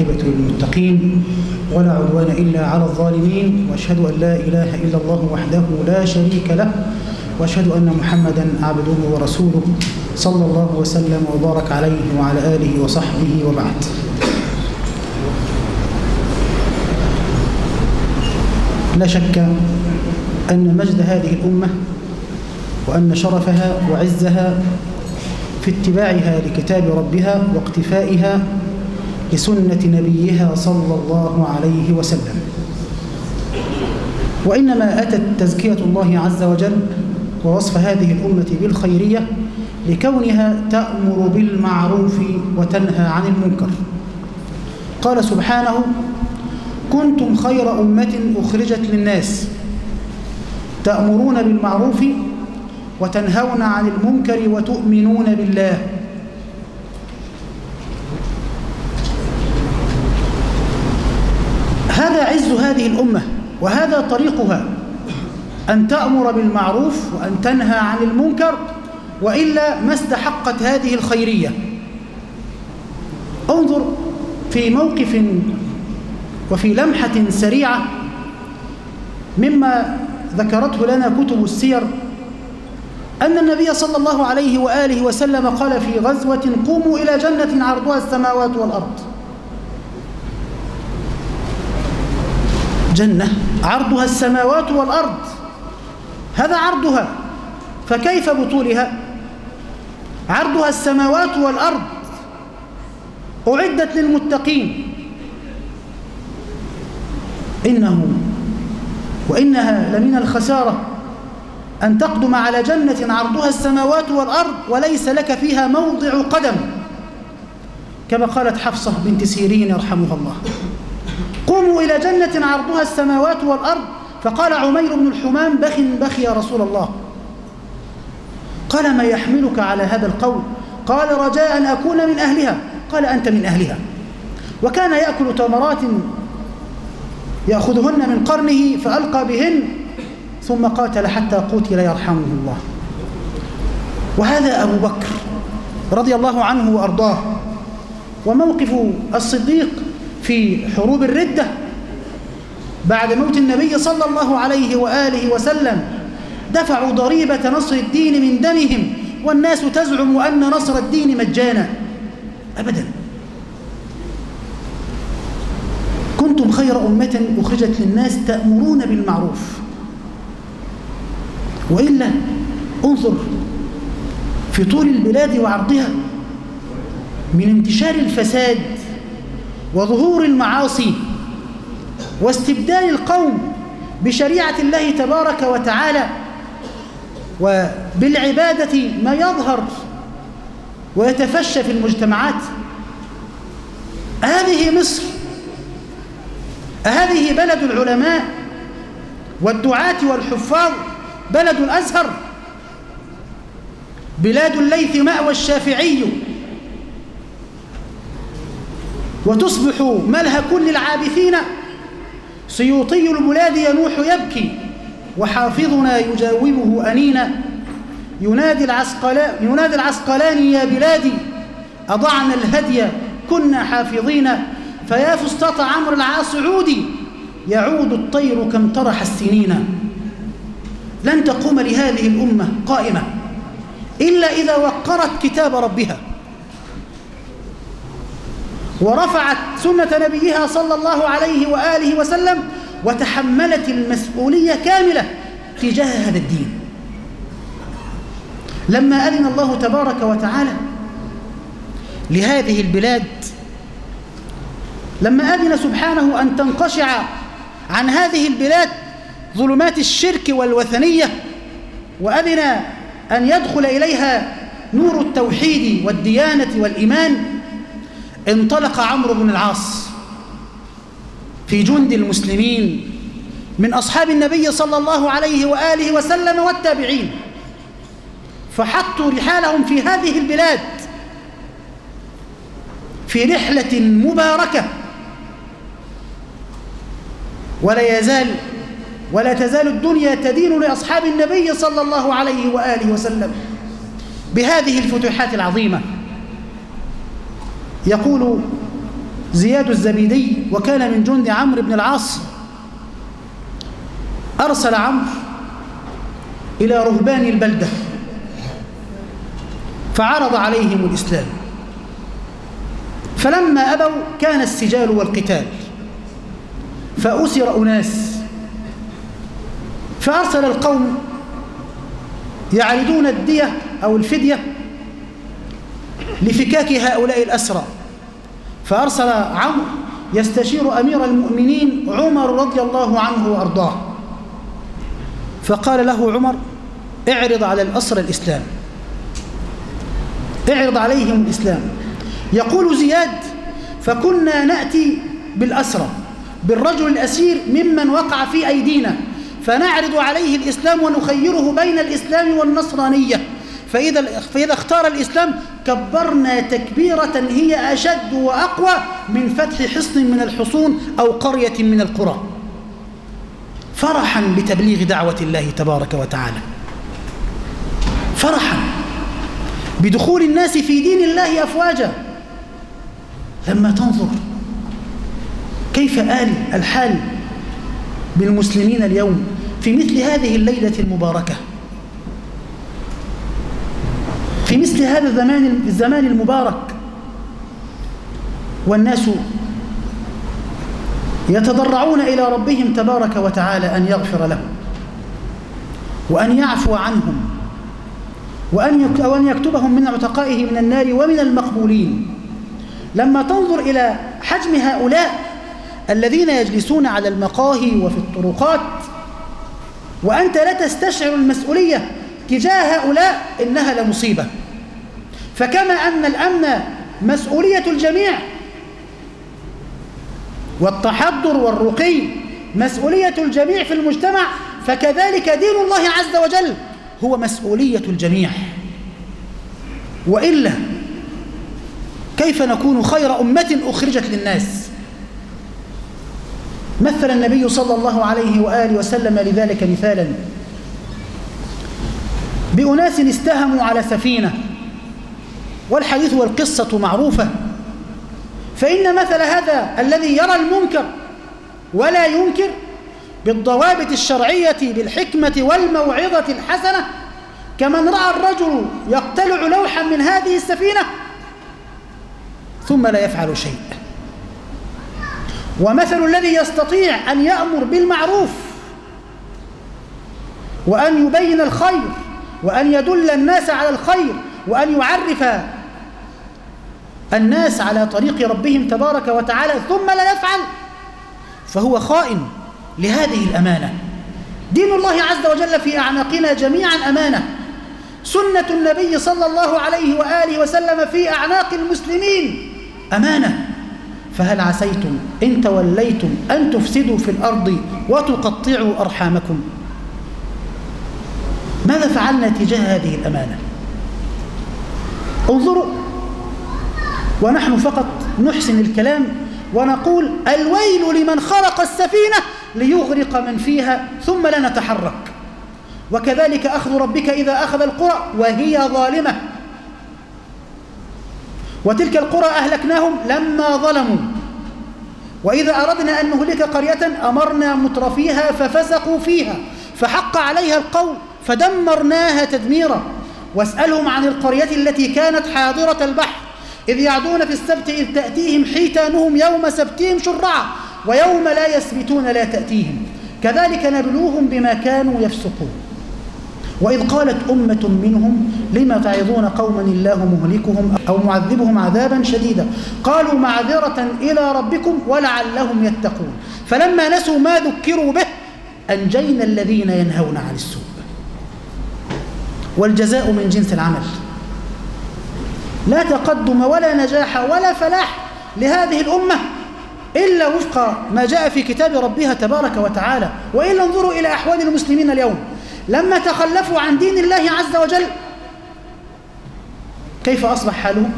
والعاقبة للمتقين ولا عدوان إلا على الظالمين وأشهد أن لا إله إلا الله وحده لا شريك له وأشهد أن محمدا عبده ورسوله صلى الله وسلم وبارك عليه وعلى آله وصحبه وبعد. لا شك أن مجد هذه الأمة وأن شرفها وعزها في اتباعها لكتاب ربها واقتفائها لسنة نبيها صلى الله عليه وسلم. وإنما أتت تزكية الله عز وجل ووصف هذه الأمة بالخيرية لكونها تأمر بالمعروف وتنهى عن المنكر. قال سبحانه كنتم خير أمة أخرجت للناس تأمرون بالمعروف وتنهون عن المنكر وتؤمنون بالله هذا عز هذه الأمة وهذا طريقها أن تأمر بالمعروف وأن تنهى عن المنكر وإلا ما استحقت هذه الخيرية. انظر في موقف وفي لمحة سريعة مما ذكرته لنا كتب السير أن النبي صلى الله عليه وآله وسلم قال في غزوة قوموا إلى جنة عرضها السماوات والأرض. جنة عرضها السماوات والأرض. هذا عرضها. فكيف بطولها؟ عرضها السماوات والأرض. أعدت للمتقين. إنه وإنها لمن الخسارة أن تقدم على جنة عرضها السماوات والأرض وليس لك فيها موضع قدم. كما قالت حفصة بنت سيرين يرحمها الله. قوموا إلى جنة عرضها السماوات والأرض. فقال عمير بن الحمام بخ بخ يا رسول الله. قال ما يحملك على هذا القول؟ قال رجاء أن أكون من أهلها. قال أنت من أهلها. وكان يأكل تمرات يأخذهن من قرنه فألقى بهن ثم قاتل حتى قتل يرحمه الله. وهذا أبو بكر رضي الله عنه وأرضاه. وموقف الصديق في حروب الردة بعد موت النبي صلى الله عليه وآله وسلم دفعوا ضريبة نصر الدين من دمهم والناس تزعم أن نصر الدين مجانا. أبدا. كنتم خير أمة أخرجت للناس تأمرون بالمعروف. وإلا انظر في طول البلاد وعرضها من انتشار الفساد وظهور المعاصي واستبدال القوم بشريعة الله تبارك وتعالى وبالعبادة ما يظهر ويتفشى في المجتمعات. هذه مصر أهذه بلد العلماء والدعاة والحفاظ بلد الأزهر بلاد الليث مأوى الشافعي. وتصبح ملهى كل العابثين سيوطي البلاد ينوح يبكي وحافظنا يجاوبه أنينا. ينادي العسقلان ينادي العسقلاني يا بلادي أضعنا الهدي كنا حافظين. فيا فسطاط عمرو العاص عودي يعود الطير كم طرح السنين. لن تقوم لهذه الأمة قائمة إلا إذا وقرت كتاب ربها. ورفعت سنة نبيها صلى الله عليه وآله وسلم وتحملت المسؤولية كاملة تجاه هذا الدين. لما أذن الله تبارك وتعالى لهذه البلاد لما أذن سبحانه أن تنقشع عن هذه البلاد ظلمات الشرك والوثنية وأذن أن يدخل إليها نور التوحيد والديانة والإيمان انطلق عمرو بن العاص في جند المسلمين من أصحاب النبي صلى الله عليه وآله وسلم والتابعين فحطوا رحالهم في هذه البلاد في رحلة مباركة. ولا يزال ولا تزال الدنيا تدين لأصحاب النبي صلى الله عليه وآله وسلم بهذه الفتوحات العظيمة. يقول زياد الزبيدي وكان من جند عمرو بن العاص أرسل عمرو إلى رهبان البلدة فعرض عليهم الإسلام. فلما أبوا كان السجال والقتال فأسر أناس فأرسل القوم يعرضون الدية أو الفدية لفكاك هؤلاء الأسرى. فأرسل عمرو يستشير أمير المؤمنين عمر رضي الله عنه وأرضاه. فقال له عمر اعرض على الأسرى الإسلام. اعرض عليهم الإسلام. يقول زياد فكنا نأتي بالأسرى بالرجل الأسير ممن وقع في أيدينا فنعرض عليه الإسلام ونخيره بين الإسلام والنصرانية. فإذا, فإذا اختار الإسلام كبرنا تكبيرة هي أشد وأقوى من فتح حصن من الحصون أو قرية من القرى. فرحا بتبليغ دعوة الله تبارك وتعالى. فرحا بدخول الناس في دين الله أفواجا. لما تنظر كيف آل الحال بالمسلمين اليوم في مثل هذه الليلة المباركة في مثل هذا الزمان الزمان المبارك. والناس يتضرعون إلى ربهم تبارك وتعالى أن يغفر لهم وأن يعفو عنهم وأن يكتبهم من عتقائه من النار ومن المقبولين. لما تنظر إلى حجم هؤلاء الذين يجلسون على المقاهي وفي الطرقات وأنت لا تستشعر المسؤولية تجاه هؤلاء إنها لمصيبة. فكما أن الأمن مسؤولية الجميع والتحضر والرقي مسؤولية الجميع في المجتمع فكذلك دين الله عز وجل هو مسؤولية الجميع. وإلا كيف نكون خير أمة أخرجت للناس؟ مثل النبي صلى الله عليه وآله وسلم لذلك مثالا. بأناس استهموا على سفينة والحديث والقصة معروفة. فإن مثل هذا الذي يرى المنكر ولا ينكر بالضوابط الشرعية بالحكمة والموعظة الحسنة كمن رأى الرجل يقتلع لوحا من هذه السفينة ثم لا يفعل شيء. ومثل الذي يستطيع أن يأمر بالمعروف وأن يبين الخير وأن يدل الناس على الخير وأن يعرف الناس على طريق ربهم تبارك وتعالى ثم لا يفعل. فهو خائن لهذه الأمانة. دين الله عز وجل في أعناقنا جميعا أمانة. سنة النبي صلى الله عليه وآله وسلم في أعناق المسلمين أمانة. فهل عسيتم إن توليتم أن تفسدوا في الأرض وتقطعوا أرحامكم؟ ماذا فعلنا تجاه هذه الأمانة؟ انظروا ونحن فقط نحسن الكلام ونقول الويل لمن خلق السفينة ليغرق من فيها ثم لا نتحرك. وكذلك أخذ ربك إذا أخذ القرى وهي ظالمة. وتلك القرى أهلكناهم لما ظلموا. وإذا أردنا أن نهلك قرية أمرنا مترفيها ففسقوا فيها فحق عليها القول فدمرناها تدميرا. واسألهم عن القرية التي كانت حاضرة البحر. إذ يعدون في السبت إذ تأتيهم حيتانهم يوم سبتهم شرعا ويوم لا يسبتون لا تأتيهم. كذلك نبلوهم بما كانوا يفسقون. وإذ قالت أمة منهم لما تعظون قوما الله مهلكهم أو معذبهم عذابا شديدا؟ قالوا معذرة إلى ربكم ولعلهم يتقون. فلما نسوا ما ذكروا به أنجينا الذين ينهون عن السوء. والجزاء من جنس العمل. لا تقدم ولا نجاح ولا فلاح لهذه الأمة إلا وفق ما جاء في كتاب ربها تبارك وتعالى. وإلا انظروا إلى أحوال المسلمين اليوم. لما تخلفوا عن دين الله عز وجل كيف أصبح حالهم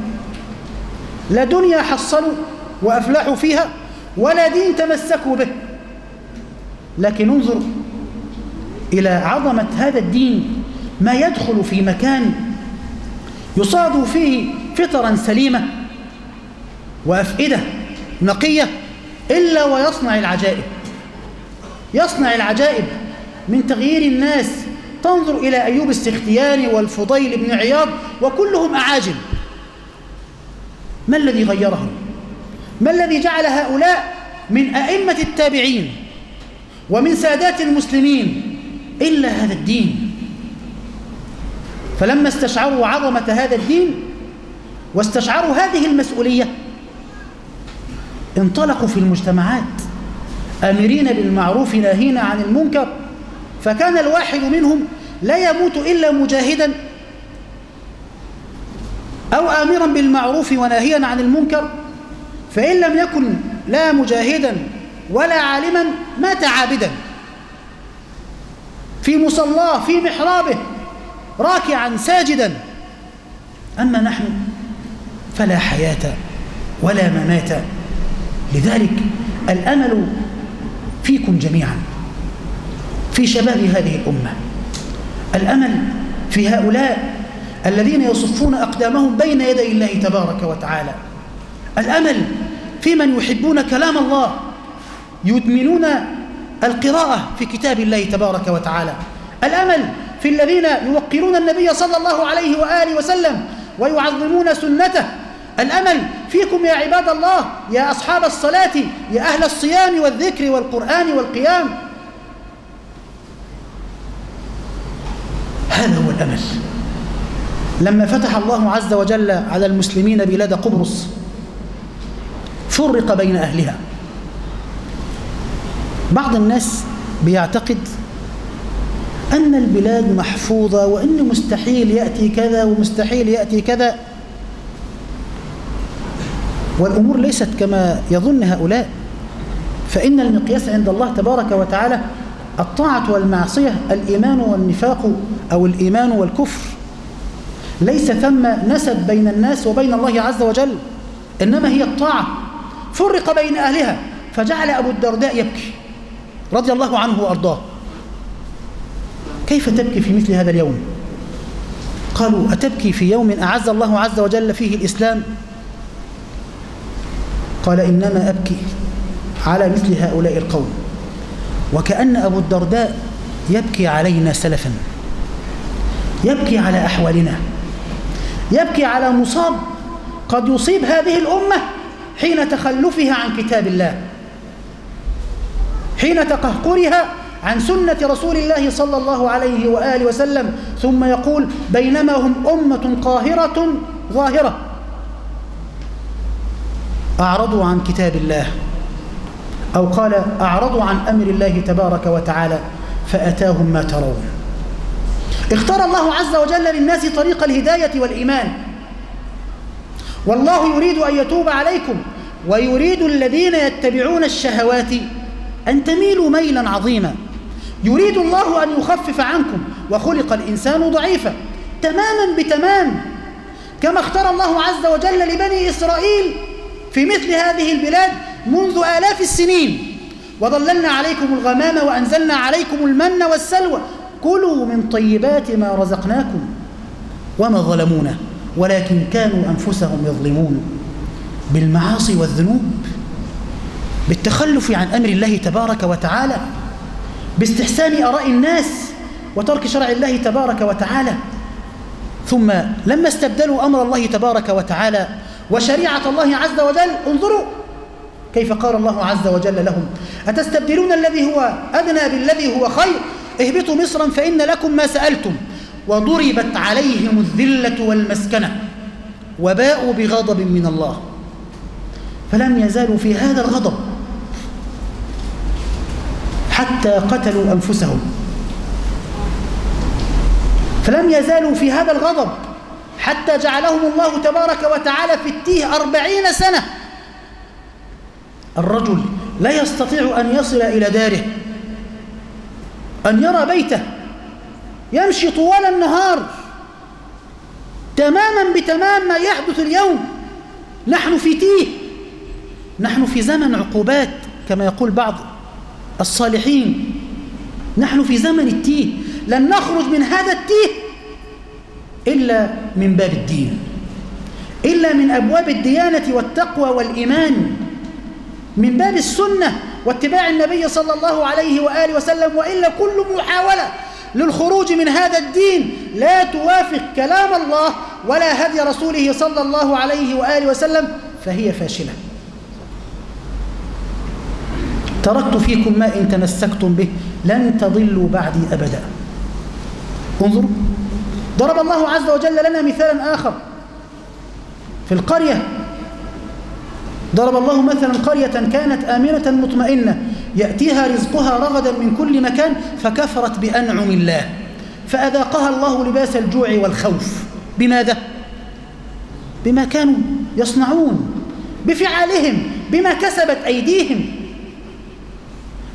لا دنيا حصلوا وأفلحوا فيها ولا دين تمسكوا به. لكن انظر إلى عظمة هذا الدين ما يدخل في مكان يصاد فيه فطرا سليمة وأفئدة نقية إلا ويصنع العجائب. يصنع العجائب من تغيير الناس. تنظر إلى أيوب السختياني والفضيل بن عياض وكلهم أعاجم. ما الذي غيرهم؟ ما الذي جعل هؤلاء من أئمة التابعين ومن سادات المسلمين إلا هذا الدين؟ فلما استشعروا عظمة هذا الدين واستشعروا هذه المسؤولية انطلقوا في المجتمعات آمرين بالمعروف ناهين عن المنكر فكان الواحد منهم لا يموت إلا مجاهدا أو آمرا بالمعروف وناهيا عن المنكر فإن لم يكن لا مجاهدا ولا عالما مات عابدا. في مصلاه في محرابه راكعا ساجدا. أما نحن فلا حياة ولا ممات. لذلك الأمل فيكم جميعا في شباب هذه الأمة. الأمل في هؤلاء الذين يصفون أقدامهم بين يدي الله تبارك وتعالى. الأمل في من يحبون كلام الله يدمنون القراءة في كتاب الله تبارك وتعالى. الأمل في الذين يوقرون النبي صلى الله عليه وآله وسلم ويعظمون سنته. الأمل فيكم يا عباد الله يا أصحاب الصلاة يا أهل الصيام والذكر والقرآن والقيام. هذا هو الأمل. لما فتح الله عز وجل على المسلمين بلاد قبرص فرق بين أهلها. بعض الناس بيعتقد أن البلاد محفوظة وأن مستحيل يأتي كذا ومستحيل يأتي كذا. والأمور ليست كما يظن هؤلاء. فإن المقياس عند الله تبارك وتعالى الطاعة والمعصية الإيمان والنفاق أو الإيمان والكفر. ليس ثم نسب بين الناس وبين الله عز وجل إنما هي الطاعة. فرق بين أهلها فجعل أبو الدرداء يبكي رضي الله عنه وأرضاه. كيف تبكي في مثل هذا اليوم؟ قالوا أتبكي في يوم أعز الله عز وجل فيه الإسلام؟ قال إنما أبكي على مثل هؤلاء القوم. وكأن أبو الدرداء يبكي علينا سلفا. يبكي على أحوالنا. يبكي على مصاب قد يصيب هذه الأمة حين تخلفها عن كتاب الله حين تقهقرها عن سنة رسول الله صلى الله عليه وآله وسلم ثم يقول بينما هم أمة قاهرة ظاهرة. أعرضوا عن كتاب الله أو قال أعرضوا عن أمر الله تبارك وتعالى فأتاهم ما ترون. اختار الله عز وجل للناس طريق الهداية والإيمان. والله يريد أن يتوب عليكم ويريد الذين يتبعون الشهوات أن تميلوا ميلا عظيما. يريد الله أن يخفف عنكم وخلق الإنسان ضعيفا. تماما بتمام. كما اختار الله عز وجل لبني إسرائيل في مثل هذه البلاد منذ آلاف السنين. وظللنا عليكم الغمام وأنزلنا عليكم المن والسلوى. كلوا من طيبات ما رزقناكم وما ظلمونا ولكن كانوا أنفسهم يظلمون. بالمعاصي والذنوب بالتخلف عن أمر الله تبارك وتعالى باستحسان أراء الناس وترك شرع الله تبارك وتعالى. ثم لما استبدلوا أمر الله تبارك وتعالى وشريعة الله عز وجل انظروا كيف قال الله عز وجل لهم أتستبدلون الذي هو أدنى بالذي هو خير؟ اهبطوا مصرا فإن لكم ما سألتم. وضربت عليهم الذلة والمسكنة وباءوا بغضب من الله. فلم يزالوا في هذا الغضب. حتى قتلوا أنفسهم. فلم يزالوا في هذا الغضب حتى جعلهم الله تبارك وتعالى في التيه أربعين سنة. الرجل لا يستطيع أن يصل إلى داره أن يرى بيته يمشي طوال النهار تماما بتمام ما يحدث اليوم. نحن في تيه نحن في زمن عقوبات كما يقول بعض الصالحين. نحن في زمن التيه. لن نخرج من هذا التيه إلا من باب الدين إلا من أبواب الديانة والتقوى والإيمان من باب السنة واتباع النبي صلى الله عليه وآله وسلم. وإلا كل محاولة للخروج من هذا الدين لا توافق كلام الله ولا هدي رسوله صلى الله عليه وآله وسلم فهي فاشلة. تركت فيكم ما إن تمسكتم به لن تضلوا بعدي أبدا. انظروا ضرب الله عز وجل لنا مثالا آخر. في القرية. ضرب الله مثلا قرية كانت آمنة مطمئنة. يأتيها رزقها رغدا من كل مكان فكفرت بأنعم الله. فأذاقها الله لباس الجوع والخوف. بماذا؟ بما كانوا يصنعون. بفعالهم. بما كسبت أيديهم.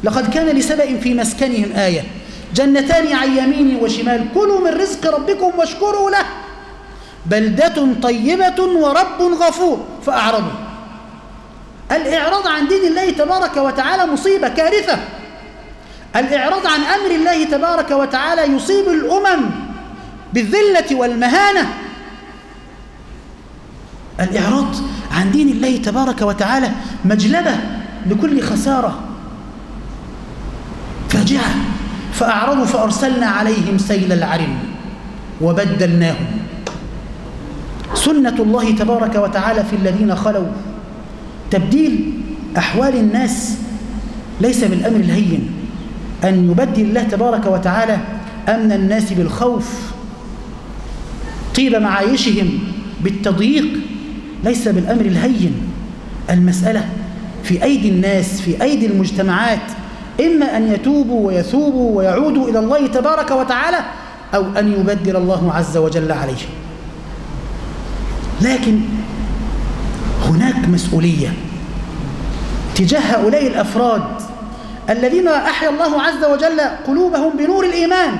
لقد كان لسبأ في مسكنهم آية. جنتان عن يمين وشمال كلوا من رزق ربكم واشكروا له. بلدة طيبة ورب غفور. فأعرضوا. الإعراض عن دين الله تبارك وتعالى مصيبة كارثة. الإعراض عن أمر الله تبارك وتعالى يصيب الأمم بالذلة والمهانة. الإعراض عن دين الله تبارك وتعالى مجلبة لكل خسارة. فاجعة فأعرضوا فأرسلنا عليهم سيل العرم وبدلناهم. سنة الله تبارك وتعالى في الذين خلوا. تبديل أحوال الناس ليس بالأمر الهين. أن يبدل الله تبارك وتعالى أمن الناس بالخوف. طيب معايشهم بالتضييق ليس بالأمر الهين. المسألة في أيدي الناس في أيدي المجتمعات إما أن يتوبوا ويثوبوا ويعودوا إلى الله تبارك وتعالى أو أن يبدل الله عز وجل عليهم لكن هناك مسؤولية تجاه هؤلاء الأفراد الذين أحيا الله عز وجل قلوبهم بنور الإيمان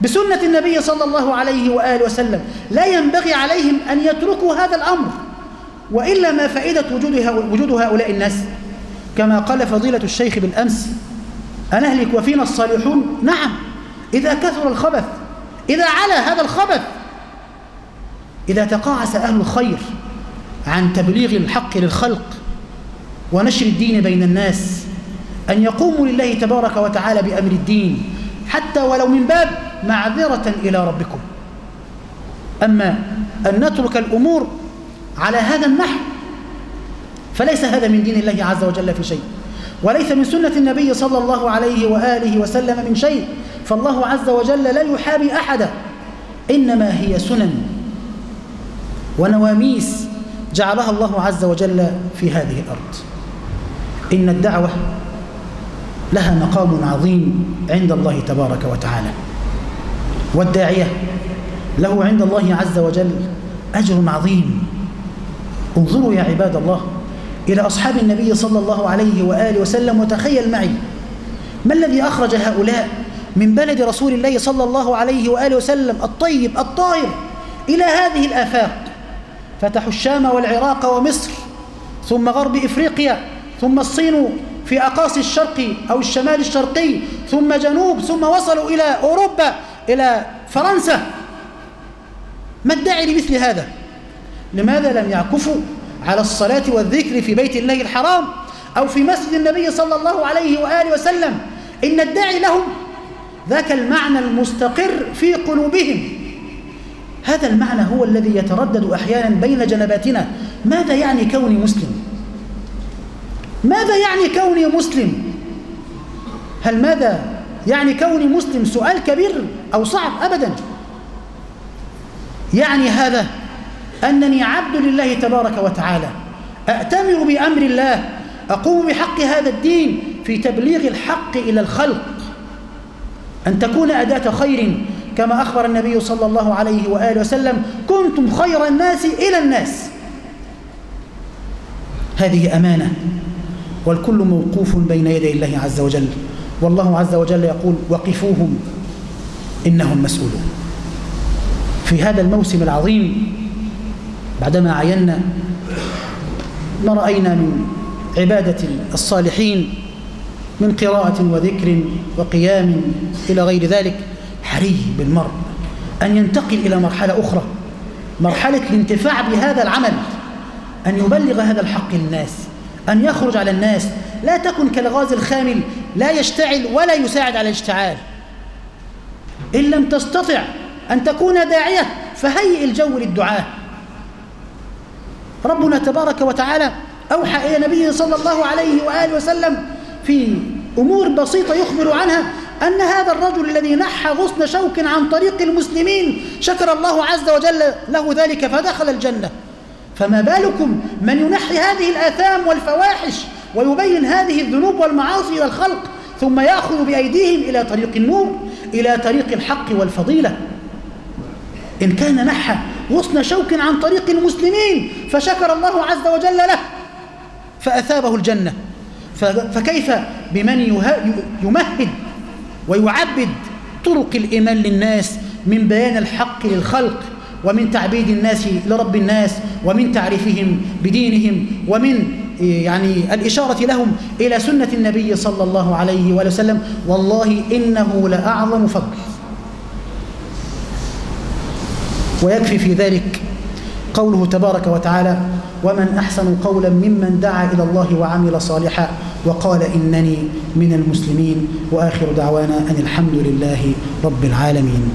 بسنة النبي صلى الله عليه وآله وسلم. لا ينبغي عليهم أن يتركوا هذا الأمر وإلا ما فائدة وجود هؤلاء الناس؟ كما قال فضيلة الشيخ بالأمس أنهلك وفينا الصالحون؟ نعم. إذا كثر الخبث إذا علا هذا الخبث إذا تقاعس أهل الخير عن تبليغ الحق للخلق ونشر الدين بين الناس أن يقوموا لله تبارك وتعالى بأمر الدين حتى ولو من باب معذرة إلى ربكم. أما أن نترك الأمور على هذا النحو فليس هذا من دين الله عز وجل في شيء. وليس من سنة النبي صلى الله عليه وآله وسلم من شيء. فالله عز وجل لا يحابي أحدا. إنما هي سنن ونواميس جعلها الله عز وجل في هذه الأرض. إن الدعوة لها مقام عظيم عند الله تبارك وتعالى. والداعية له عند الله عز وجل أجر عظيم. انظروا يا عباد الله إلى أصحاب النبي صلى الله عليه وآله وسلم وتخيل معي ما الذي أخرج هؤلاء من بلد رسول الله صلى الله عليه وآله وسلم الطيب الطاهر إلى هذه الآفاق؟ فتحوا الشام والعراق ومصر ثم غرب إفريقيا ثم الصين في أقاصي الشرق أو الشمال الشرقي ثم جنوب ثم وصلوا إلى أوروبا إلى فرنسا. ما الداعي لمثل هذا؟ لماذا لم يعكفوا؟ على الصلاة والذكر في بيت الله الحرام أو في مسجد النبي صلى الله عليه وآله وسلم. إن الداعي لهم ذاك المعنى المستقر في قلوبهم. هذا المعنى هو الذي يتردد أحيانا بين جنباتنا. ماذا يعني كوني مسلم؟ ماذا يعني كوني مسلم؟ هل ماذا يعني كوني مسلم؟ سؤال كبير أو صعب أبدا. يعني هذا أنني عبد لله تبارك وتعالى. أأتمر بأمر الله. أقوم بحق هذا الدين في تبليغ الحق إلى الخلق. أن تكون أداة خير. كما أخبر النبي صلى الله عليه وآله وسلم كنتم خير الناس إلى الناس. هذه أمانة. والكل موقوف بين يدي الله عز وجل. والله عز وجل يقول وقفوهم إنهم مسؤولون. في هذا الموسم العظيم بعدما عينا ما رأينا من عبادة الصالحين من قراءة وذكر وقيام إلى غير ذلك حري بالمرء أن ينتقل إلى مرحلة أخرى مرحلة الانتفاع بهذا العمل أن يبلغ هذا الحق للناس أن يخرج على الناس. لا تكن كالغاز الخامل لا يشتعل ولا يساعد على الاشتعال. إن لم تستطع أن تكون داعية فهيئ الجو للدعاء. ربنا تبارك وتعالى أوحى إلى نبيه صلى الله عليه وآله وسلم في أمور بسيطة يخبر عنها أن هذا الرجل الذي نحى غصن شوك عن طريق المسلمين شكر الله عز وجل له ذلك فدخل الجنة. فما بالكم من ينحي هذه الآثام والفواحش ويبين هذه الذنوب والمعاصي إلى الخلق ثم يأخذ بأيديهم إلى طريق النور إلى طريق الحق والفضيلة. إن كان نحى غصن شوك عن طريق المسلمين فشكر الله عز وجل له فأثابه الجنة. فكيف بمن يمهد ويعبد طرق الإيمان للناس من بيان الحق للخلق ومن تعبيد الناس لرب الناس ومن تعريفهم بدينهم ومن يعني الإشارة لهم إلى سنة النبي صلى الله عليه وآله وسلم. والله إنه لأعظم فضل. ويكفي في ذلك قوله تبارك وتعالى ومن أحسن قولا ممن دعا إلى الله وعمل صالحا وقال إنني من المسلمين وآخر دعوانا أن الحمد لله رب العالمين.